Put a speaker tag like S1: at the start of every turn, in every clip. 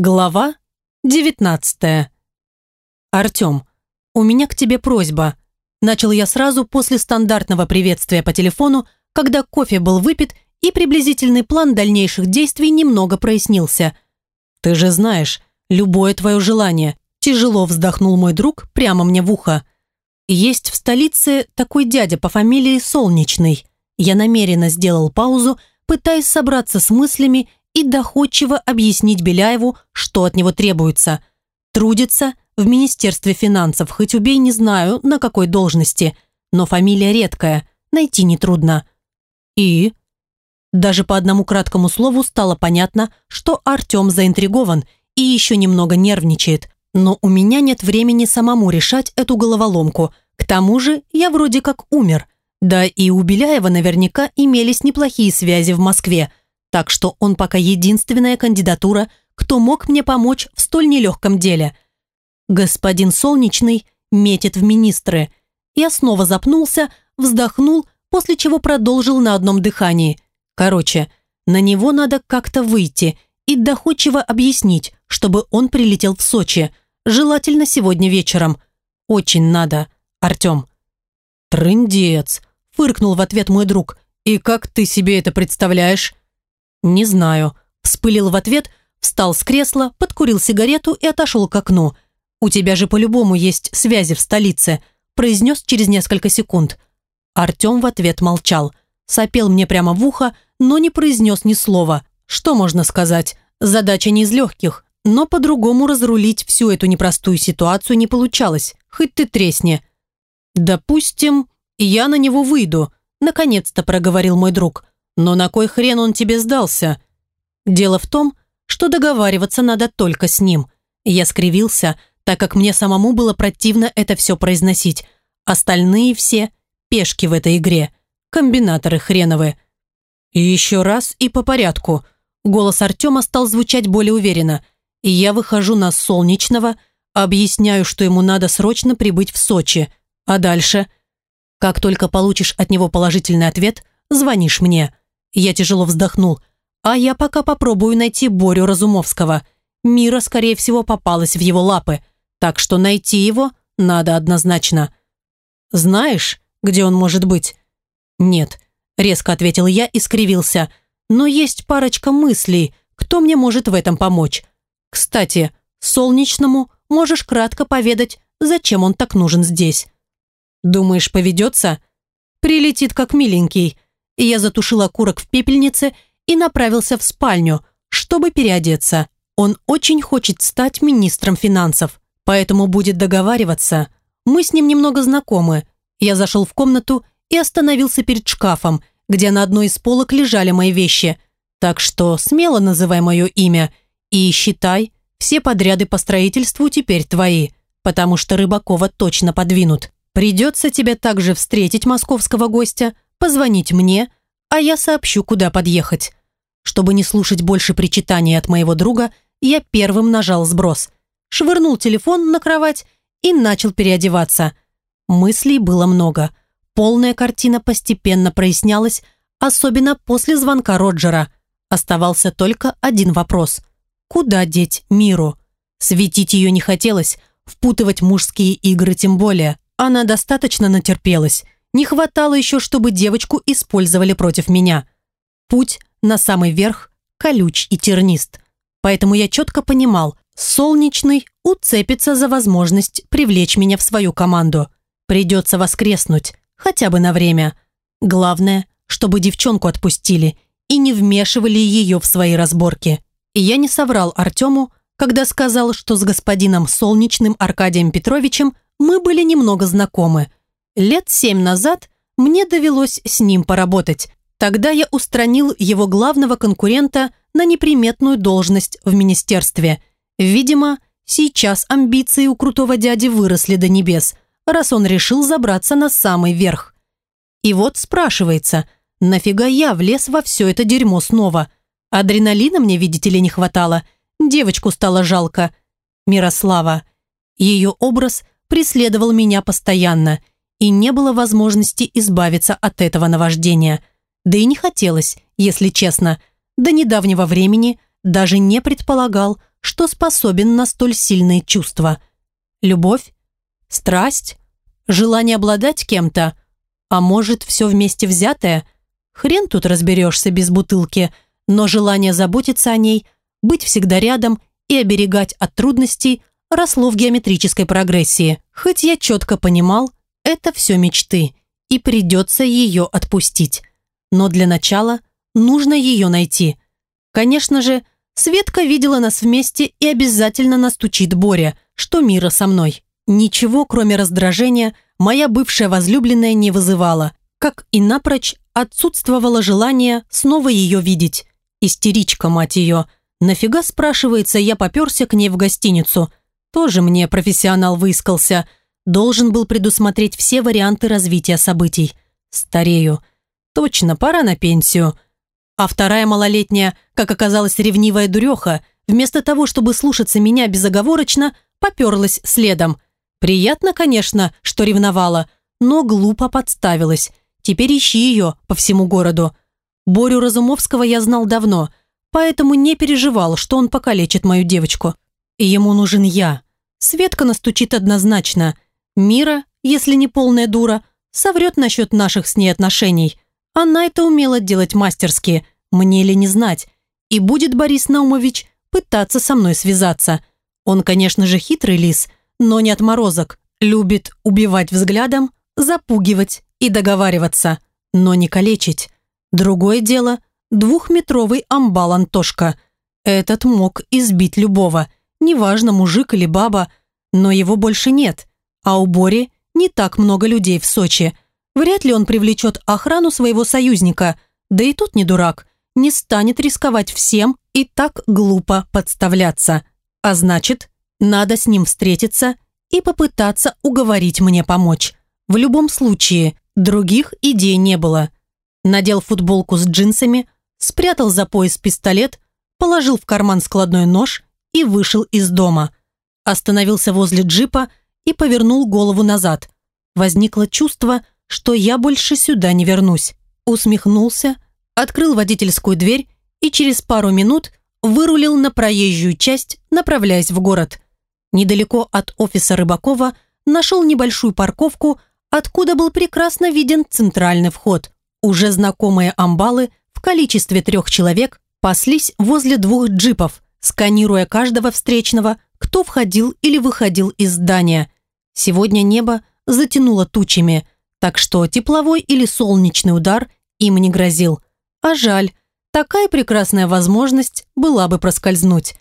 S1: Глава 19. Артём, у меня к тебе просьба. Начал я сразу после стандартного приветствия по телефону, когда кофе был выпит и приблизительный план дальнейших действий немного прояснился. Ты же знаешь, любое твое желание. Тяжело вздохнул мой друг прямо мне в ухо. Есть в столице такой дядя по фамилии Солнечный. Я намеренно сделал паузу, пытаясь собраться с мыслями и доходчиво объяснить Беляеву, что от него требуется. Трудится в Министерстве финансов, хоть убей не знаю, на какой должности, но фамилия редкая, найти нетрудно. И? Даже по одному краткому слову стало понятно, что Артем заинтригован и еще немного нервничает, но у меня нет времени самому решать эту головоломку. К тому же я вроде как умер. Да и у Беляева наверняка имелись неплохие связи в Москве, так что он пока единственная кандидатура, кто мог мне помочь в столь нелегком деле. Господин Солнечный метит в министры. Я снова запнулся, вздохнул, после чего продолжил на одном дыхании. Короче, на него надо как-то выйти и доходчиво объяснить, чтобы он прилетел в Сочи, желательно сегодня вечером. Очень надо, Артем. «Трындец!» – фыркнул в ответ мой друг. «И как ты себе это представляешь?» «Не знаю», – вспылил в ответ, встал с кресла, подкурил сигарету и отошел к окну. «У тебя же по-любому есть связи в столице», – произнес через несколько секунд. Артем в ответ молчал, сопел мне прямо в ухо, но не произнес ни слова. Что можно сказать? Задача не из легких, но по-другому разрулить всю эту непростую ситуацию не получалось, хоть ты тресни. «Допустим, я на него выйду», – наконец-то проговорил мой друг. Но на кой хрен он тебе сдался? Дело в том, что договариваться надо только с ним. Я скривился, так как мне самому было противно это все произносить. Остальные все – пешки в этой игре. Комбинаторы хреновы. Еще раз и по порядку. Голос Артема стал звучать более уверенно. И я выхожу на Солнечного, объясняю, что ему надо срочно прибыть в Сочи. А дальше? Как только получишь от него положительный ответ, звонишь мне. Я тяжело вздохнул. А я пока попробую найти Борю Разумовского. Мира, скорее всего, попалась в его лапы. Так что найти его надо однозначно. Знаешь, где он может быть? Нет, резко ответил я и скривился. Но есть парочка мыслей, кто мне может в этом помочь. Кстати, Солнечному можешь кратко поведать, зачем он так нужен здесь. Думаешь, поведется? Прилетит как миленький, я затушил окурок в пепельнице и направился в спальню, чтобы переодеться. Он очень хочет стать министром финансов, поэтому будет договариваться. Мы с ним немного знакомы. Я зашел в комнату и остановился перед шкафом, где на одной из полок лежали мои вещи. Так что смело называй мое имя и считай, все подряды по строительству теперь твои, потому что Рыбакова точно подвинут. Придется тебе также встретить московского гостя – позвонить мне, а я сообщу, куда подъехать. Чтобы не слушать больше причитаний от моего друга, я первым нажал сброс, швырнул телефон на кровать и начал переодеваться. Мыслей было много. Полная картина постепенно прояснялась, особенно после звонка Роджера. Оставался только один вопрос. Куда деть Миру? Светить ее не хотелось, впутывать мужские игры тем более. Она достаточно натерпелась. Не хватало еще, чтобы девочку использовали против меня. Путь на самый верх колюч и тернист. Поэтому я четко понимал, Солнечный уцепится за возможность привлечь меня в свою команду. Придется воскреснуть, хотя бы на время. Главное, чтобы девчонку отпустили и не вмешивали ее в свои разборки. И я не соврал Артему, когда сказал, что с господином Солнечным Аркадием Петровичем мы были немного знакомы – Лет семь назад мне довелось с ним поработать. Тогда я устранил его главного конкурента на неприметную должность в министерстве. Видимо, сейчас амбиции у крутого дяди выросли до небес, раз он решил забраться на самый верх. И вот спрашивается, нафига я влез во все это дерьмо снова? Адреналина мне, видите ли, не хватало. Девочку стало жалко. Мирослава. Ее образ преследовал меня постоянно – и не было возможности избавиться от этого наваждения. Да и не хотелось, если честно. До недавнего времени даже не предполагал, что способен на столь сильные чувства. Любовь? Страсть? Желание обладать кем-то? А может, все вместе взятое? Хрен тут разберешься без бутылки, но желание заботиться о ней, быть всегда рядом и оберегать от трудностей росло в геометрической прогрессии. Хоть я четко понимал, это все мечты, и придется ее отпустить. Но для начала нужно ее найти. Конечно же, Светка видела нас вместе и обязательно настучит Боря, что Мира со мной. Ничего, кроме раздражения, моя бывшая возлюбленная не вызывала, как и напрочь отсутствовало желание снова ее видеть. Истеричка, мать ее. Нафига, спрашивается, я поперся к ней в гостиницу. Тоже мне профессионал выискался. Должен был предусмотреть все варианты развития событий. Старею. Точно, пора на пенсию. А вторая малолетняя, как оказалось, ревнивая дуреха, вместо того, чтобы слушаться меня безоговорочно, поперлась следом. Приятно, конечно, что ревновала, но глупо подставилась. Теперь ищи ее по всему городу. Борю Разумовского я знал давно, поэтому не переживал, что он покалечит мою девочку. И ему нужен я. Светка настучит однозначно. Мира, если не полная дура, соврет насчет наших с ней отношений – она это умела делать мастерски, мне ли не знать. И будет Борис Наумович пытаться со мной связаться. Он, конечно же, хитрый лис, но не отморозок. Любит убивать взглядом, запугивать и договариваться, но не калечить. Другое дело – двухметровый амбал Антошка. Этот мог избить любого, неважно, мужик или баба, но его больше нет. А у Бори не так много людей в Сочи – Вряд ли он привлечет охрану своего союзника, да и тут не дурак, не станет рисковать всем и так глупо подставляться. А значит, надо с ним встретиться и попытаться уговорить мне помочь. В любом случае, других идей не было. Надел футболку с джинсами, спрятал за пояс пистолет, положил в карман складной нож и вышел из дома. Остановился возле джипа и повернул голову назад. Возникло чувство, что я больше сюда не вернусь. Усмехнулся, открыл водительскую дверь и через пару минут вырулил на проезжую часть, направляясь в город. Недалеко от офиса Рыбакова нашел небольшую парковку, откуда был прекрасно виден центральный вход. Уже знакомые амбалы в количестве трех человек паслись возле двух джипов, сканируя каждого встречного, кто входил или выходил из здания. Сегодня небо затянуло тучами – так что тепловой или солнечный удар им не грозил. А жаль, такая прекрасная возможность была бы проскользнуть.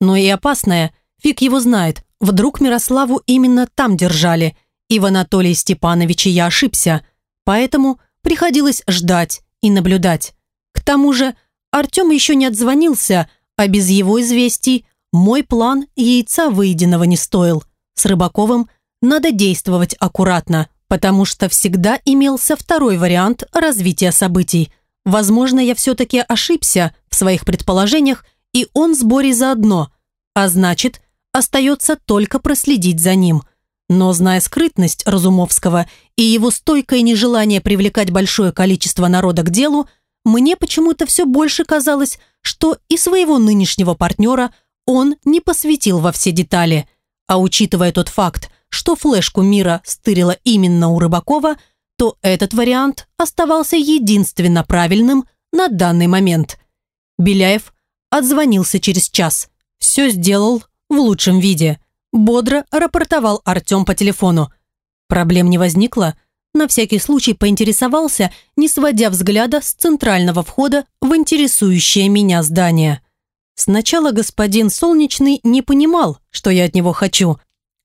S1: Но и опасная, фиг его знает, вдруг Мирославу именно там держали, и в Анатолии Степановиче я ошибся, поэтому приходилось ждать и наблюдать. К тому же Артем еще не отзвонился, а без его известий мой план яйца выеденного не стоил. С Рыбаковым надо действовать аккуратно, потому что всегда имелся второй вариант развития событий. Возможно, я все-таки ошибся в своих предположениях, и он с Борей заодно, а значит, остается только проследить за ним. Но зная скрытность Разумовского и его стойкое нежелание привлекать большое количество народа к делу, мне почему-то все больше казалось, что и своего нынешнего партнера он не посвятил во все детали. А учитывая тот факт, что флешку мира стырила именно у Рыбакова, то этот вариант оставался единственно правильным на данный момент. Беляев отзвонился через час. Все сделал в лучшем виде. Бодро рапортовал Артем по телефону. Проблем не возникло. На всякий случай поинтересовался, не сводя взгляда с центрального входа в интересующее меня здание. Сначала господин Солнечный не понимал, что я от него хочу,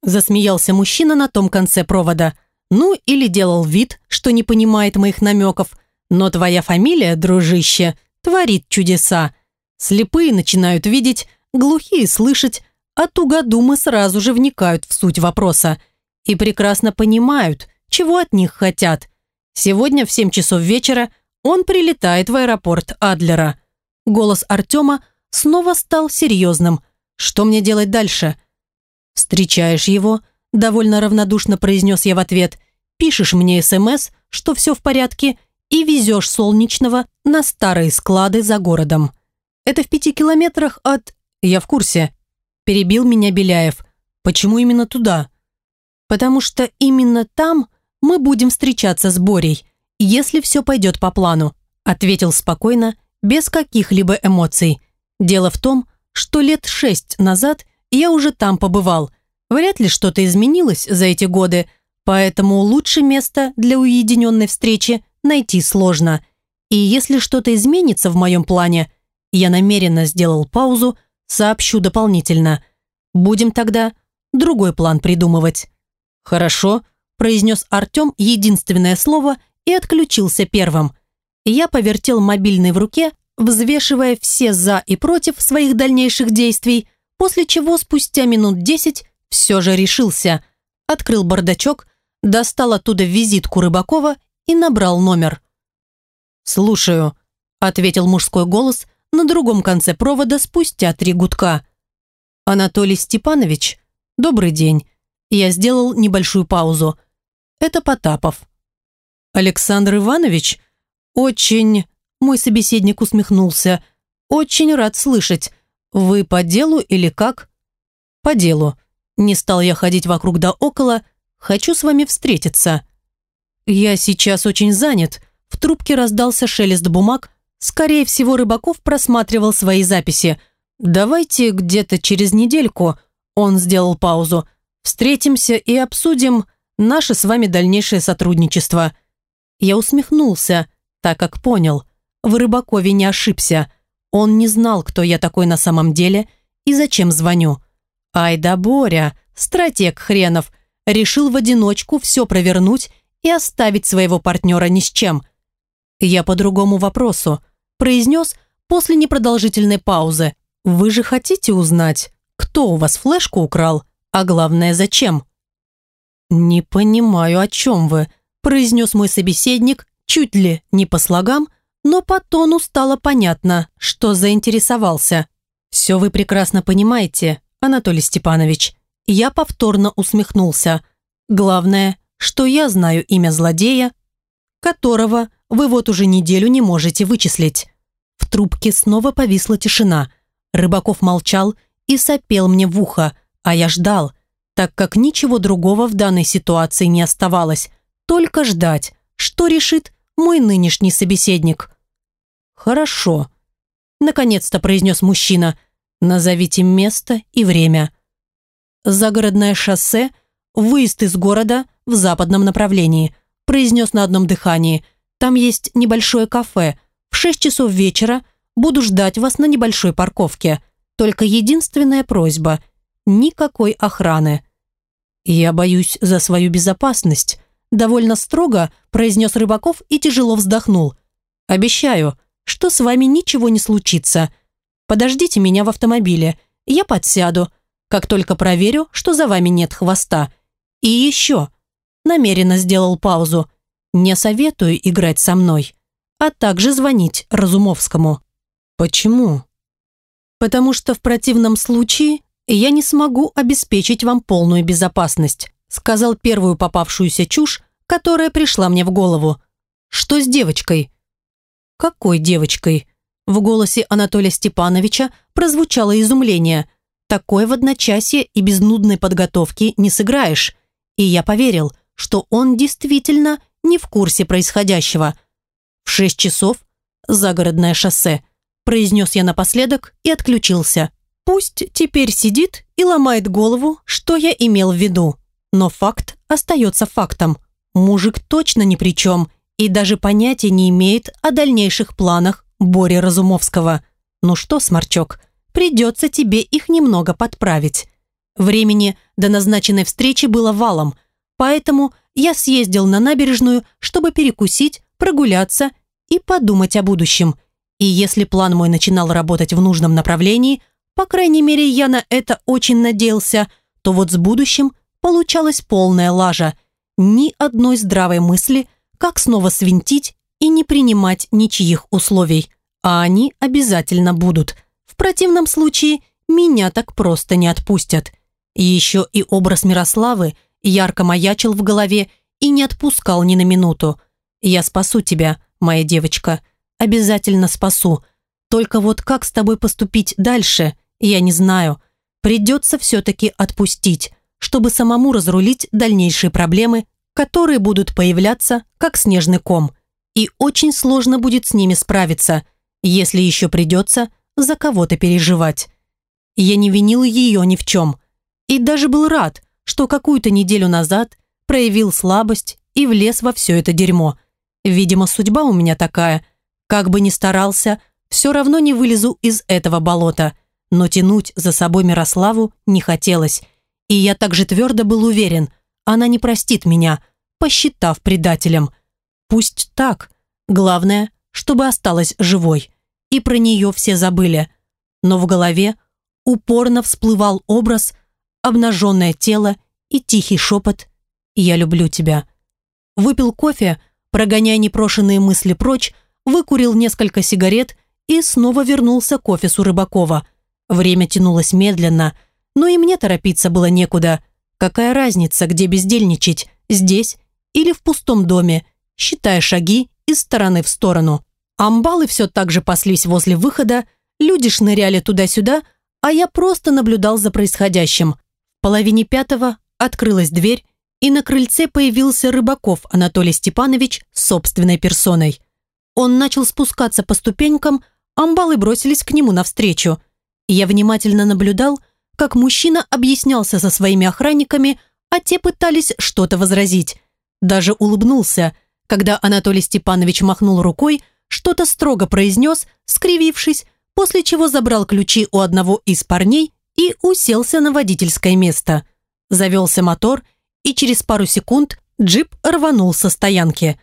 S1: Засмеялся мужчина на том конце провода. Ну, или делал вид, что не понимает моих намеков. Но твоя фамилия, дружище, творит чудеса. Слепые начинают видеть, глухие слышать, а тугодумы сразу же вникают в суть вопроса. И прекрасно понимают, чего от них хотят. Сегодня в 7 часов вечера он прилетает в аэропорт Адлера. Голос Артема снова стал серьезным. Что мне делать дальше? «Встречаешь его?» – довольно равнодушно произнес я в ответ. «Пишешь мне СМС, что все в порядке, и везешь Солнечного на старые склады за городом. Это в пяти километрах от...» «Я в курсе. Перебил меня Беляев. Почему именно туда? Потому что именно там мы будем встречаться с Борей, если все пойдет по плану, ответил спокойно, без каких-либо эмоций. Дело в том, что лет шесть назад я уже там побывал. Вряд ли что-то изменилось за эти годы, поэтому лучше место для уединенной встречи найти сложно. И если что-то изменится в моем плане, я намеренно сделал паузу, сообщу дополнительно. Будем тогда другой план придумывать. «Хорошо», – произнес Артем единственное слово и отключился первым. Я повертел мобильный в руке, взвешивая все «за» и «против» своих дальнейших действий, после чего спустя минут десять все же решился. Открыл бардачок, достал оттуда визитку Рыбакова и набрал номер. «Слушаю», – ответил мужской голос на другом конце провода спустя три гудка. «Анатолий Степанович, добрый день. Я сделал небольшую паузу. Это Потапов». «Александр Иванович? Очень...» Мой собеседник усмехнулся. «Очень рад слышать. Вы по делу или как?» «По делу. Не стал я ходить вокруг да около. Хочу с вами встретиться». «Я сейчас очень занят». В трубке раздался шелест бумаг. Скорее всего, Рыбаков просматривал свои записи. «Давайте где-то через недельку...» Он сделал паузу. «Встретимся и обсудим наше с вами дальнейшее сотрудничество». Я усмехнулся, так как понял. В Рыбакове не ошибся. Он не знал, кто я такой на самом деле и зачем звоню. Ай да Боря, стратег хренов, решил в одиночку все провернуть и оставить своего партнера ни с чем. Я по другому вопросу произнес после непродолжительной паузы. «Вы же хотите узнать, кто у вас флешку украл, а главное, зачем?» «Не понимаю, о чем вы», произнес мой собеседник, чуть ли не по слогам, но по тону стало понятно, что заинтересовался. «Все вы прекрасно понимаете, Анатолий Степанович». Я повторно усмехнулся. «Главное, что я знаю имя злодея, которого вы вот уже неделю не можете вычислить». В трубке снова повисла тишина. Рыбаков молчал и сопел мне в ухо, а я ждал, так как ничего другого в данной ситуации не оставалось. Только ждать, что решит мой нынешний собеседник. «Хорошо», – наконец-то произнес мужчина. «Назовите место и время». «Загородное шоссе, выезд из города в западном направлении», – произнес на одном дыхании. «Там есть небольшое кафе. В шесть часов вечера буду ждать вас на небольшой парковке. Только единственная просьба – никакой охраны». «Я боюсь за свою безопасность», довольно строго произнес Рыбаков и тяжело вздохнул. «Обещаю, что с вами ничего не случится. Подождите меня в автомобиле, я подсяду, как только проверю, что за вами нет хвоста. И еще». Намеренно сделал паузу. «Не советую играть со мной, а также звонить Разумовскому». «Почему?» «Потому что в противном случае я не смогу обеспечить вам полную безопасность сказал первую попавшуюся чушь, которая пришла мне в голову. «Что с девочкой?» «Какой девочкой?» В голосе Анатолия Степановича прозвучало изумление. «Такое в одночасье и без нудной подготовки не сыграешь». И я поверил, что он действительно не в курсе происходящего. «В шесть часов загородное шоссе», произнес я напоследок и отключился. Пусть теперь сидит и ломает голову, что я имел в виду. Но факт остается фактом. Мужик точно ни при чем и даже понятия не имеет о дальнейших планах Бори Разумовского. Ну что, Сморчок, придется тебе их немного подправить. Времени до назначенной встречи было валом, поэтому я съездил на набережную, чтобы перекусить, прогуляться и подумать о будущем. И если план мой начинал работать в нужном направлении, по крайней мере, я на это очень надеялся, то вот с будущим получалась полная лажа. Ни одной здравой мысли, как снова свинтить и не принимать ничьих условий. А они обязательно будут. В противном случае меня так просто не отпустят. Еще и образ Мирославы ярко маячил в голове и не отпускал ни на минуту. «Я спасу тебя, моя девочка. Обязательно спасу. Только вот как с тобой поступить дальше, я не знаю. Придется все-таки отпустить, чтобы самому разрулить дальнейшие проблемы, которые будут появляться, как снежный ком. И очень сложно будет с ними справиться, если еще придется за кого-то переживать. Я не винил ее ни в чем. И даже был рад, что какую-то неделю назад проявил слабость и влез во все это дерьмо. Видимо, судьба у меня такая. Как бы ни старался, все равно не вылезу из этого болота. Но тянуть за собой Мирославу не хотелось. И я также твердо был уверен, она не простит меня, посчитав предателем. Пусть так. Главное, чтобы осталась живой. И про нее все забыли. Но в голове упорно всплывал образ, обнаженное тело и тихий шепот «Я люблю тебя». Выпил кофе, прогоняя непрошенные мысли прочь, выкурил несколько сигарет и снова вернулся к офису Рыбакова. Время тянулось медленно, но и мне торопиться было некуда. Какая разница, где бездельничать, здесь или в пустом доме, считая шаги из стороны в сторону. Амбалы все так же паслись возле выхода, люди шныряли туда-сюда, а я просто наблюдал за происходящим. В половине пятого открылась дверь, и на крыльце появился Рыбаков Анатолий Степанович с собственной персоной. Он начал спускаться по ступенькам, амбалы бросились к нему навстречу. Я внимательно наблюдал, как мужчина объяснялся со своими охранниками, а те пытались что-то возразить. Даже улыбнулся, когда Анатолий Степанович махнул рукой, что-то строго произнес, скривившись, после чего забрал ключи у одного из парней и уселся на водительское место. Завелся мотор, и через пару секунд джип рванул со стоянки.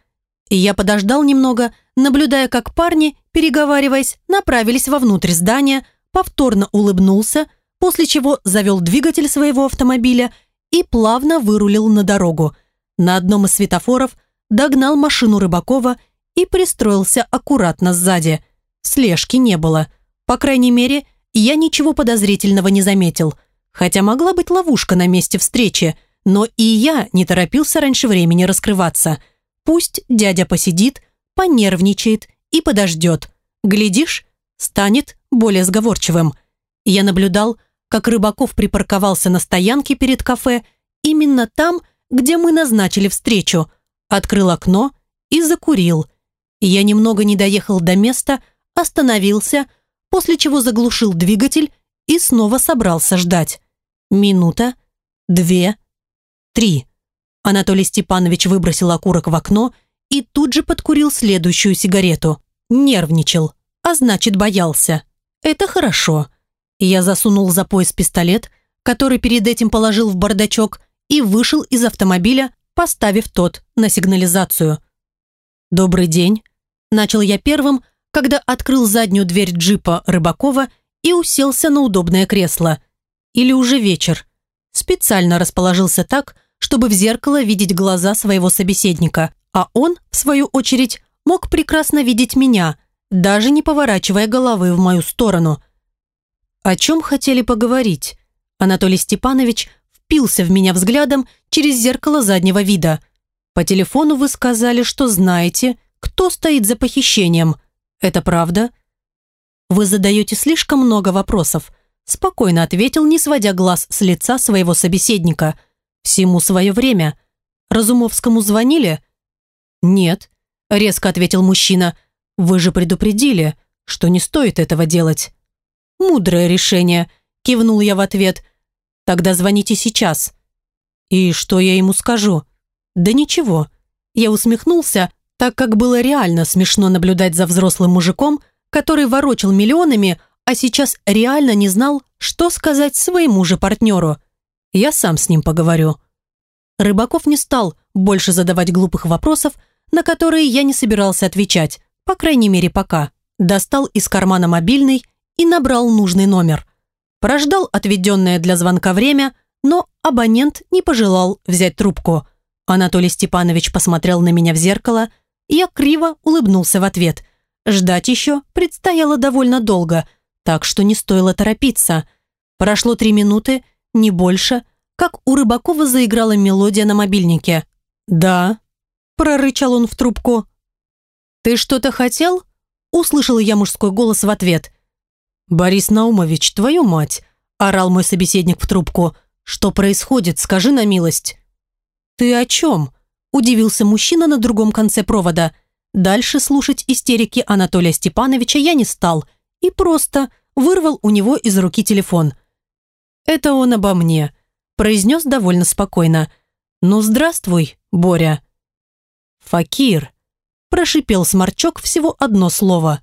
S1: И я подождал немного, наблюдая, как парни, переговариваясь, направились вовнутрь здания, повторно улыбнулся, после чего завел двигатель своего автомобиля и плавно вырулил на дорогу. На одном из светофоров догнал машину Рыбакова и пристроился аккуратно сзади. Слежки не было. По крайней мере, я ничего подозрительного не заметил. Хотя могла быть ловушка на месте встречи, но и я не торопился раньше времени раскрываться. Пусть дядя посидит, понервничает и подождет. Глядишь, станет более сговорчивым. Я наблюдал, как Рыбаков припарковался на стоянке перед кафе, именно там, где мы назначили встречу, открыл окно и закурил. Я немного не доехал до места, остановился, после чего заглушил двигатель и снова собрался ждать. Минута, две, три. Анатолий Степанович выбросил окурок в окно и тут же подкурил следующую сигарету. Нервничал, а значит боялся. Это хорошо. Я засунул за пояс пистолет, который перед этим положил в бардачок, и вышел из автомобиля, поставив тот на сигнализацию. «Добрый день», – начал я первым, когда открыл заднюю дверь джипа Рыбакова и уселся на удобное кресло. Или уже вечер. Специально расположился так, чтобы в зеркало видеть глаза своего собеседника, а он, в свою очередь, мог прекрасно видеть меня, даже не поворачивая головы в мою сторону. О чем хотели поговорить? Анатолий Степанович впился в меня взглядом через зеркало заднего вида. По телефону вы сказали, что знаете, кто стоит за похищением. Это правда? Вы задаете слишком много вопросов. Спокойно ответил, не сводя глаз с лица своего собеседника. Всему свое время. Разумовскому звонили? Нет, резко ответил мужчина. Вы же предупредили, что не стоит этого делать. Мудрое решение, кивнул я в ответ. Тогда звоните сейчас. И что я ему скажу? Да ничего. Я усмехнулся, так как было реально смешно наблюдать за взрослым мужиком, который ворочал миллионами, а сейчас реально не знал, что сказать своему же партнеру. Я сам с ним поговорю. Рыбаков не стал больше задавать глупых вопросов, на которые я не собирался отвечать, по крайней мере пока. Достал из кармана мобильный и набрал нужный номер. Прождал отведенное для звонка время, но абонент не пожелал взять трубку. Анатолий Степанович посмотрел на меня в зеркало – я криво улыбнулся в ответ. Ждать еще предстояло довольно долго, так что не стоило торопиться. Прошло три минуты, не больше, как у Рыбакова заиграла мелодия на мобильнике. «Да», – прорычал он в трубку. «Ты что-то хотел?» – услышала я мужской голос в ответ. «Борис Наумович, твою мать!» – орал мой собеседник в трубку. «Что происходит? Скажи на милость». «Ты о чем?» – удивился мужчина на другом конце провода. Дальше слушать истерики Анатолия Степановича я не стал и просто вырвал у него из руки телефон. «Это он обо мне», – произнес довольно спокойно. «Ну, здравствуй, Боря». «Факир», – прошипел сморчок всего одно слово.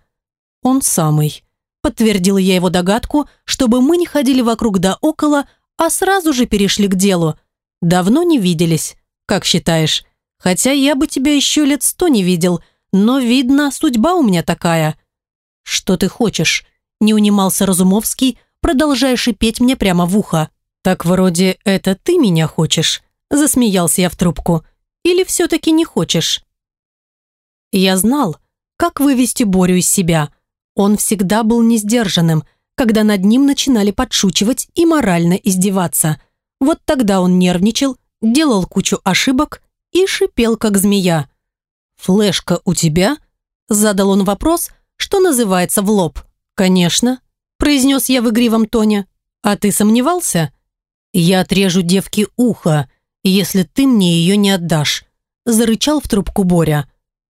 S1: «Он самый». Подтвердила я его догадку, чтобы мы не ходили вокруг да около, а сразу же перешли к делу. Давно не виделись, как считаешь? Хотя я бы тебя еще лет сто не видел, но, видно, судьба у меня такая. Что ты хочешь? Не унимался Разумовский, продолжая шипеть мне прямо в ухо. Так вроде это ты меня хочешь? Засмеялся я в трубку. Или все-таки не хочешь? Я знал, как вывести Борю из себя – он всегда был несдержанным, когда над ним начинали подшучивать и морально издеваться. Вот тогда он нервничал, делал кучу ошибок и шипел, как змея. «Флешка у тебя?» – задал он вопрос, что называется в лоб. «Конечно», – произнес я в игривом тоне. «А ты сомневался?» «Я отрежу девке ухо, если ты мне ее не отдашь», – зарычал в трубку Боря.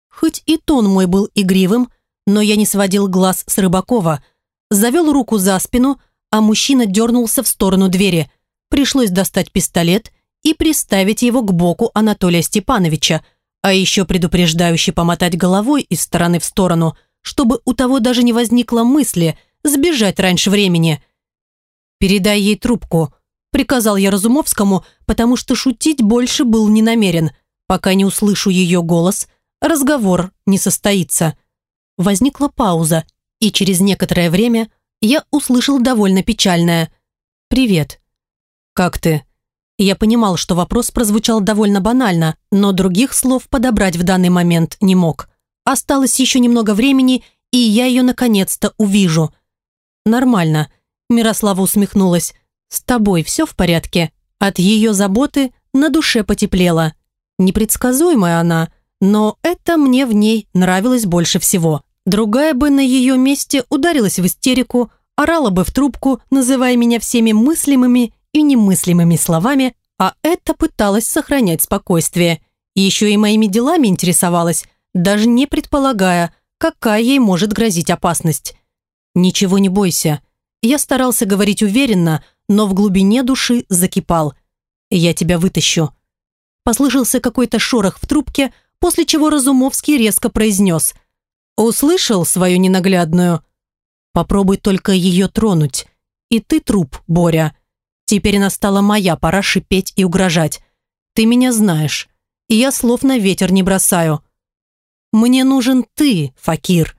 S1: Хоть и тон мой был игривым, но я не сводил глаз с Рыбакова. Завел руку за спину, а мужчина дернулся в сторону двери. Пришлось достать пистолет и приставить его к боку Анатолия Степановича, а еще предупреждающе помотать головой из стороны в сторону, чтобы у того даже не возникло мысли сбежать раньше времени. «Передай ей трубку», – приказал я Разумовскому, потому что шутить больше был не намерен. Пока не услышу ее голос, разговор не состоится. Возникла пауза, и через некоторое время я услышал довольно печальное «Привет». «Как ты?» Я понимал, что вопрос прозвучал довольно банально, но других слов подобрать в данный момент не мог. Осталось еще немного времени, и я ее наконец-то увижу. «Нормально», – Мирослава усмехнулась. «С тобой все в порядке?» От ее заботы на душе потеплело. Непредсказуемая она – но это мне в ней нравилось больше всего. Другая бы на ее месте ударилась в истерику, орала бы в трубку, называя меня всеми мыслимыми и немыслимыми словами, а это пыталась сохранять спокойствие. Еще и моими делами интересовалась, даже не предполагая, какая ей может грозить опасность. «Ничего не бойся». Я старался говорить уверенно, но в глубине души закипал. «Я тебя вытащу». Послышался какой-то шорох в трубке, после чего Разумовский резко произнес «Услышал свою ненаглядную? Попробуй только ее тронуть. И ты труп, Боря. Теперь настала моя пора шипеть и угрожать. Ты меня знаешь, и я слов на ветер не бросаю. Мне нужен ты, Факир».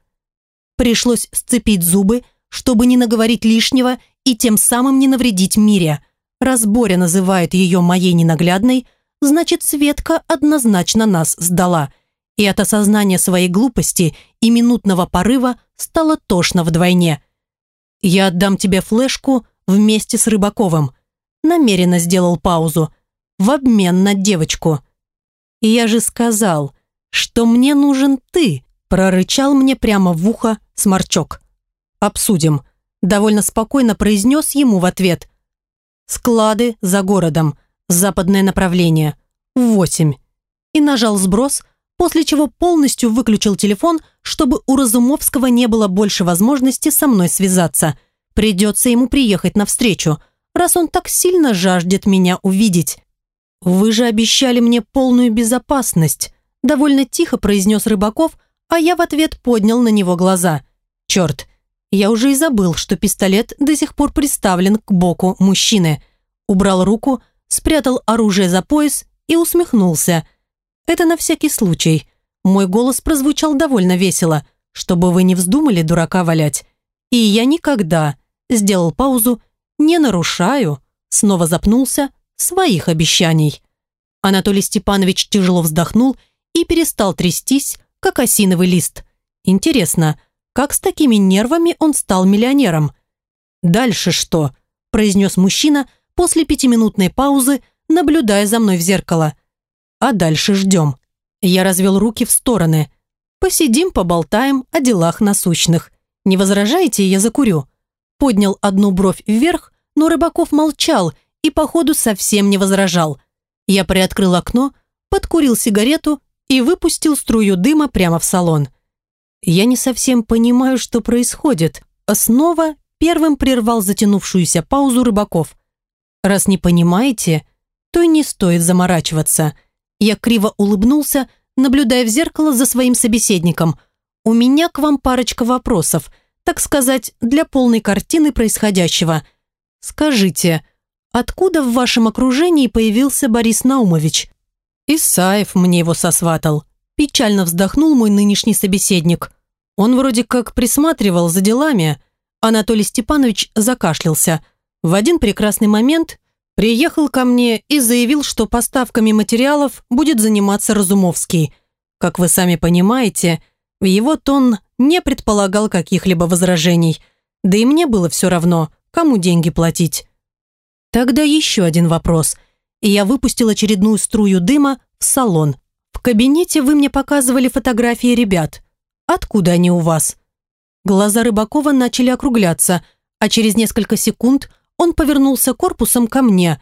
S1: Пришлось сцепить зубы, чтобы не наговорить лишнего и тем самым не навредить Мире. Раз Боря называет ее моей ненаглядной – значит, Светка однозначно нас сдала. И от осознания своей глупости и минутного порыва стало тошно вдвойне. «Я отдам тебе флешку вместе с Рыбаковым», намеренно сделал паузу, в обмен на девочку. «Я же сказал, что мне нужен ты», прорычал мне прямо в ухо сморчок. «Обсудим», довольно спокойно произнес ему в ответ. «Склады за городом западное направление, восемь, и нажал сброс, после чего полностью выключил телефон, чтобы у Разумовского не было больше возможности со мной связаться. Придется ему приехать навстречу, раз он так сильно жаждет меня увидеть. «Вы же обещали мне полную безопасность», довольно тихо произнес Рыбаков, а я в ответ поднял на него глаза. «Черт, я уже и забыл, что пистолет до сих пор приставлен к боку мужчины». Убрал руку, спрятал оружие за пояс и усмехнулся. «Это на всякий случай. Мой голос прозвучал довольно весело, чтобы вы не вздумали дурака валять. И я никогда, сделал паузу, не нарушаю, снова запнулся, своих обещаний». Анатолий Степанович тяжело вздохнул и перестал трястись, как осиновый лист. Интересно, как с такими нервами он стал миллионером? «Дальше что?» – произнес мужчина – после пятиминутной паузы, наблюдая за мной в зеркало. А дальше ждем. Я развел руки в стороны. Посидим, поболтаем о делах насущных. Не возражаете, я закурю? Поднял одну бровь вверх, но Рыбаков молчал и, походу, совсем не возражал. Я приоткрыл окно, подкурил сигарету и выпустил струю дыма прямо в салон. Я не совсем понимаю, что происходит. Снова первым прервал затянувшуюся паузу Рыбаков. Раз не понимаете, то и не стоит заморачиваться. Я криво улыбнулся, наблюдая в зеркало за своим собеседником. У меня к вам парочка вопросов, так сказать, для полной картины происходящего. Скажите, откуда в вашем окружении появился Борис Наумович? Исаев мне его сосватал. Печально вздохнул мой нынешний собеседник. Он вроде как присматривал за делами. Анатолий Степанович закашлялся. В один прекрасный момент приехал ко мне и заявил, что поставками материалов будет заниматься Разумовский. Как вы сами понимаете, в его тон не предполагал каких-либо возражений. Да и мне было все равно, кому деньги платить. Тогда еще один вопрос. И я выпустил очередную струю дыма в салон. В кабинете вы мне показывали фотографии ребят. Откуда они у вас? Глаза Рыбакова начали округляться, а через несколько секунд он повернулся корпусом ко мне.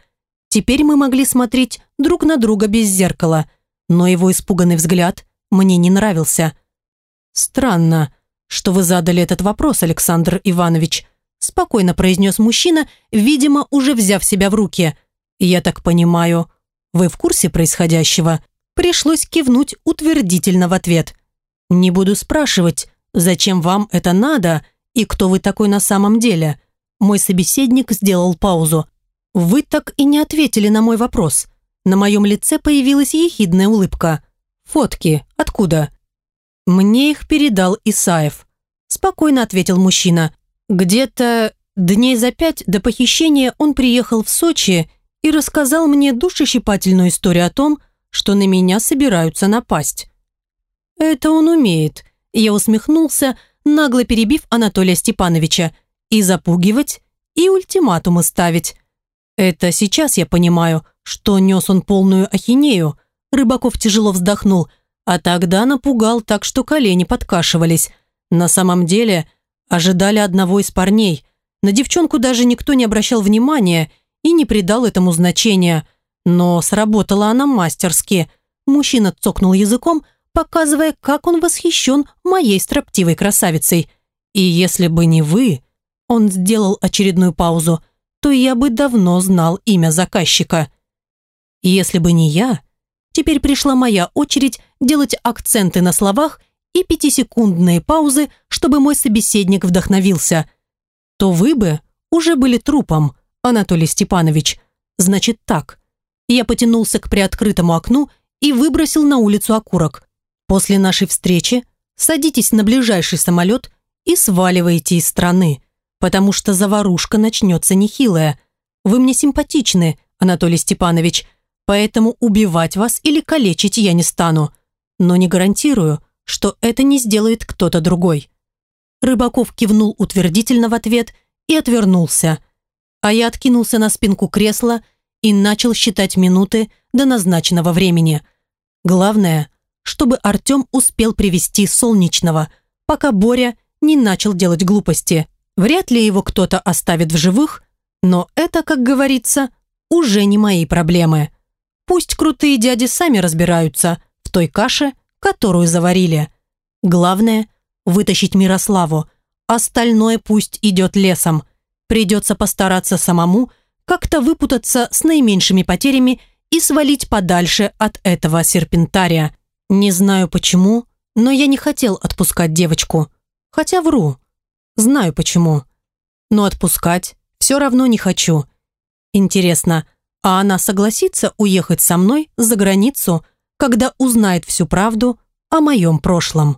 S1: Теперь мы могли смотреть друг на друга без зеркала, но его испуганный взгляд мне не нравился. «Странно, что вы задали этот вопрос, Александр Иванович», спокойно произнес мужчина, видимо, уже взяв себя в руки. «Я так понимаю, вы в курсе происходящего?» Пришлось кивнуть утвердительно в ответ. «Не буду спрашивать, зачем вам это надо и кто вы такой на самом деле?» Мой собеседник сделал паузу. «Вы так и не ответили на мой вопрос. На моем лице появилась ехидная улыбка. Фотки. Откуда?» «Мне их передал Исаев», – спокойно ответил мужчина. «Где-то дней за пять до похищения он приехал в Сочи и рассказал мне душещипательную историю о том, что на меня собираются напасть». «Это он умеет», – я усмехнулся, нагло перебив Анатолия Степановича. «И запугивать, и ультиматумы ставить». «Это сейчас я понимаю, что нес он полную ахинею», – Рыбаков тяжело вздохнул – а тогда напугал так, что колени подкашивались. На самом деле ожидали одного из парней. На девчонку даже никто не обращал внимания и не придал этому значения. Но сработала она мастерски. Мужчина цокнул языком, показывая, как он восхищен моей строптивой красавицей. И если бы не вы, он сделал очередную паузу, то я бы давно знал имя заказчика. Если бы не я, теперь пришла моя очередь делать акценты на словах и пятисекундные паузы, чтобы мой собеседник вдохновился. То вы бы уже были трупом, Анатолий Степанович. Значит так. Я потянулся к приоткрытому окну и выбросил на улицу окурок. После нашей встречи садитесь на ближайший самолет и сваливайте из страны, потому что заварушка начнется нехилая. Вы мне симпатичны, Анатолий Степанович, поэтому убивать вас или калечить я не стану но не гарантирую, что это не сделает кто-то другой. Рыбаков кивнул утвердительно в ответ и отвернулся, а я откинулся на спинку кресла и начал считать минуты до назначенного времени. Главное, чтобы Артем успел привести Солнечного, пока Боря не начал делать глупости. Вряд ли его кто-то оставит в живых, но это, как говорится, уже не мои проблемы. Пусть крутые дяди сами разбираются – той каше, которую заварили. Главное – вытащить Мирославу. Остальное пусть идет лесом. Придется постараться самому как-то выпутаться с наименьшими потерями и свалить подальше от этого серпентария. Не знаю почему, но я не хотел отпускать девочку. Хотя вру. Знаю почему. Но отпускать все равно не хочу. Интересно, а она согласится уехать со мной за границу – когда узнает всю правду о моем прошлом.